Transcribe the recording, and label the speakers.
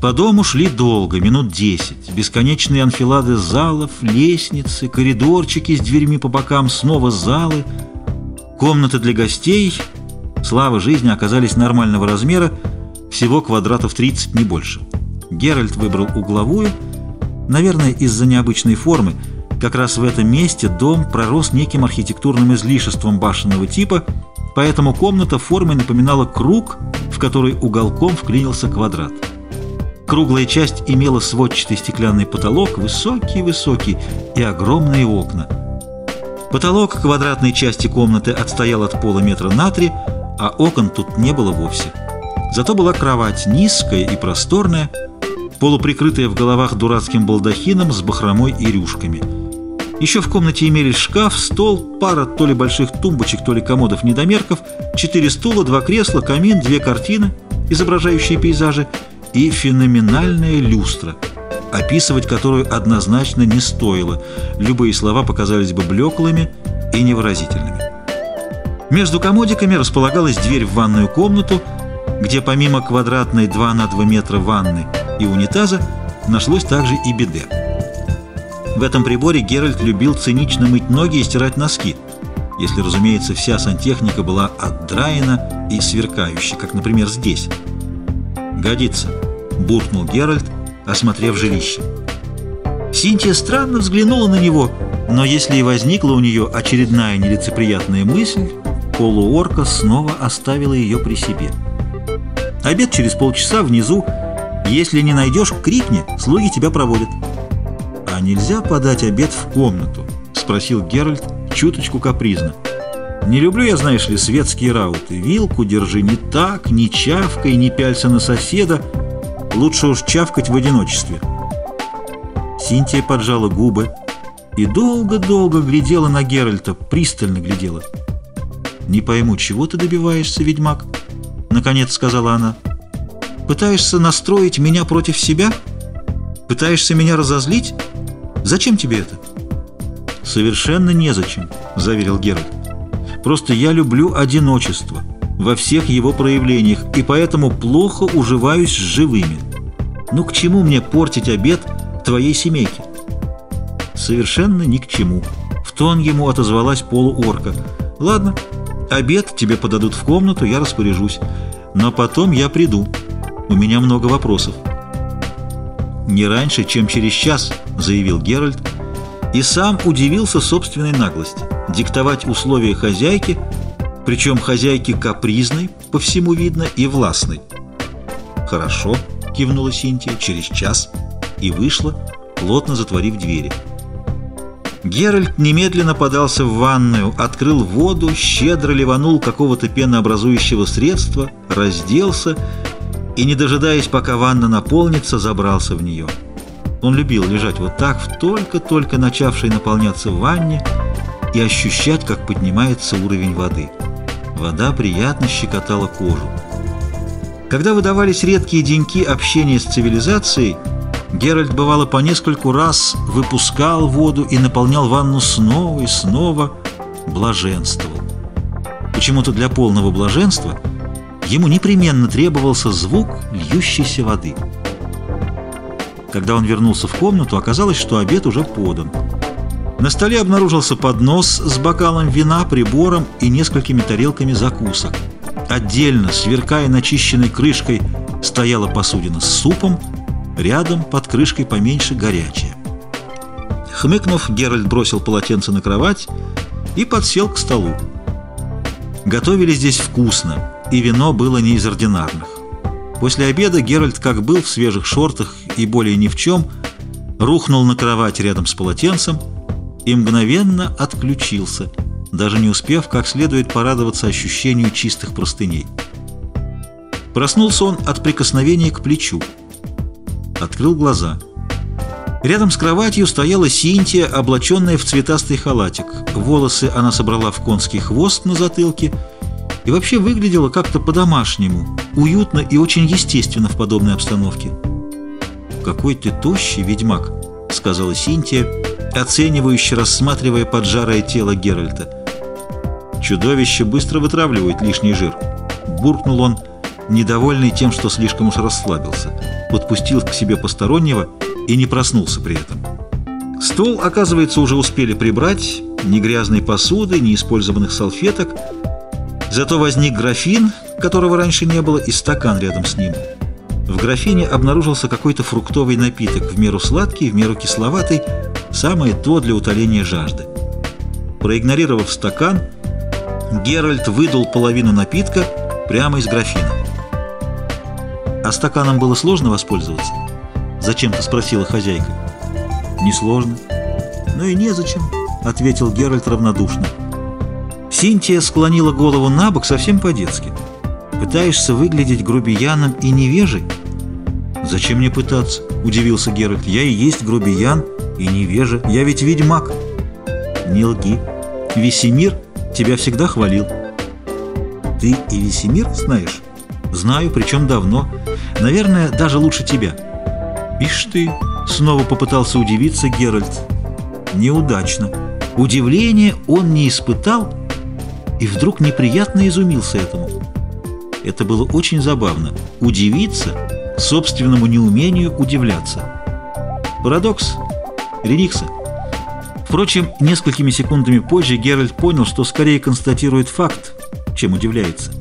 Speaker 1: По дому шли долго, минут десять. Бесконечные анфилады залов, лестницы, коридорчики с дверьми по бокам, снова залы. Комнаты для гостей, слава жизни, оказались нормального размера, всего квадратов 30, не больше. Геральт выбрал угловую, наверное, из-за необычной формы. Как раз в этом месте дом пророс неким архитектурным излишеством башенного типа, поэтому комната формой напоминала круг, в который уголком вклинился квадрат. Круглая часть имела сводчатый стеклянный потолок, высокий-высокий, и огромные окна. Потолок квадратной части комнаты отстоял от пола метра на три, а окон тут не было вовсе. Зато была кровать низкая и просторная, полуприкрытая в головах дурацким балдахином с бахромой и рюшками. Еще в комнате имелись шкаф, стол, пара то ли больших тумбочек, то ли комодов-недомерков, четыре стула, два кресла, камин, две картины, изображающие пейзажи, и феноменальная люстра, описывать которую однозначно не стоило. Любые слова показались бы блеклыми и невыразительными. Между комодиками располагалась дверь в ванную комнату, где помимо квадратной 2 на 2 метра ванны и унитаза нашлось также и биде. В этом приборе Геральт любил цинично мыть ноги и стирать носки, если, разумеется, вся сантехника была отдраена и сверкающая, как, например, здесь. «Годится», — буркнул Геральт, осмотрев жилище. Синтия странно взглянула на него, но если и возникла у нее очередная нелицеприятная мысль, полуорка снова оставила ее при себе. Обед через полчаса внизу. Если не найдешь, крикни, слуги тебя проводят. «А нельзя подать обед в комнату?» — спросил Геральт чуточку капризно. «Не люблю я, знаешь ли, светские рауты. Вилку держи не так, не чавкай, не пялься на соседа. Лучше уж чавкать в одиночестве». Синтия поджала губы и долго-долго глядела на Геральта, пристально глядела. «Не пойму, чего ты добиваешься, ведьмак?» — наконец сказала она. «Пытаешься настроить меня против себя? Пытаешься меня разозлить? Зачем тебе это?» «Совершенно незачем», — заверил Геральт. «Просто я люблю одиночество во всех его проявлениях и поэтому плохо уживаюсь с живыми. Ну к чему мне портить обед твоей семейки?» «Совершенно ни к чему», — в тон ему отозвалась полуорка. «Ладно». Обед тебе подадут в комнату, я распоряжусь. Но потом я приду. У меня много вопросов. «Не раньше, чем через час», — заявил Геральт, и сам удивился собственной наглости. Диктовать условия хозяйки, причем хозяйки капризной, по всему видно, и властной. «Хорошо», — кивнула Синтия, — «через час», и вышла, плотно затворив двери. Геральт немедленно подался в ванную, открыл воду, щедро ливанул какого-то пенообразующего средства, разделся и, не дожидаясь, пока ванна наполнится, забрался в нее. Он любил лежать вот так, в только-только начавшей наполняться ванне, и ощущать, как поднимается уровень воды. Вода приятно щекотала кожу. Когда выдавались редкие деньки общения с цивилизацией, Геральт, бывало, по нескольку раз выпускал воду и наполнял ванну снова и снова, блаженствовал. Почему-то для полного блаженства ему непременно требовался звук льющейся воды. Когда он вернулся в комнату, оказалось, что обед уже подан. На столе обнаружился поднос с бокалом вина, прибором и несколькими тарелками закусок. Отдельно, сверкая начищенной крышкой, стояла посудина с супом, Рядом, под крышкой поменьше, горячее. Хмыкнув, Геральт бросил полотенце на кровать и подсел к столу. Готовили здесь вкусно, и вино было не из ординарных. После обеда Геральт, как был в свежих шортах и более ни в чем, рухнул на кровать рядом с полотенцем и мгновенно отключился, даже не успев как следует порадоваться ощущению чистых простыней. Проснулся он от прикосновения к плечу открыл глаза. Рядом с кроватью стояла Синтия, облаченная в цветастый халатик. Волосы она собрала в конский хвост на затылке и вообще выглядела как-то по-домашнему, уютно и очень естественно в подобной обстановке. «Какой ты тощий, ведьмак!» — сказала Синтия, оценивающе рассматривая поджарое тело Геральта. «Чудовище быстро вытравливает лишний жир», — буркнул он, недовольный тем, что слишком уж расслабился, подпустил к себе постороннего и не проснулся при этом. Стол, оказывается, уже успели прибрать, ни грязной посуды, ни использованных салфеток, зато возник графин, которого раньше не было, и стакан рядом с ним. В графине обнаружился какой-то фруктовый напиток, в меру сладкий, в меру кисловатый, самое то для утоления жажды. Проигнорировав стакан, Геральт выдул половину напитка прямо из графина. «А стаканом было сложно воспользоваться?» Зачем-то спросила хозяйка. «Несложно». «Ну и незачем», — ответил Геральт равнодушно. Синтия склонила голову на бок совсем по-детски. «Пытаешься выглядеть грубияном и невежей?» «Зачем мне пытаться?» — удивился Геральт. «Я и есть грубиян и невежа. Я ведь ведьмак». «Не лги. Весемир тебя всегда хвалил». «Ты и Весемир знаешь?» «Знаю, причем давно. Наверное, даже лучше тебя». «Ишь ты!» — снова попытался удивиться Геральт. «Неудачно. Удивление он не испытал и вдруг неприятно изумился этому. Это было очень забавно. Удивиться собственному неумению удивляться. Парадокс. Реникса. Впрочем, несколькими секундами позже Геральт понял, что скорее констатирует факт, чем удивляется.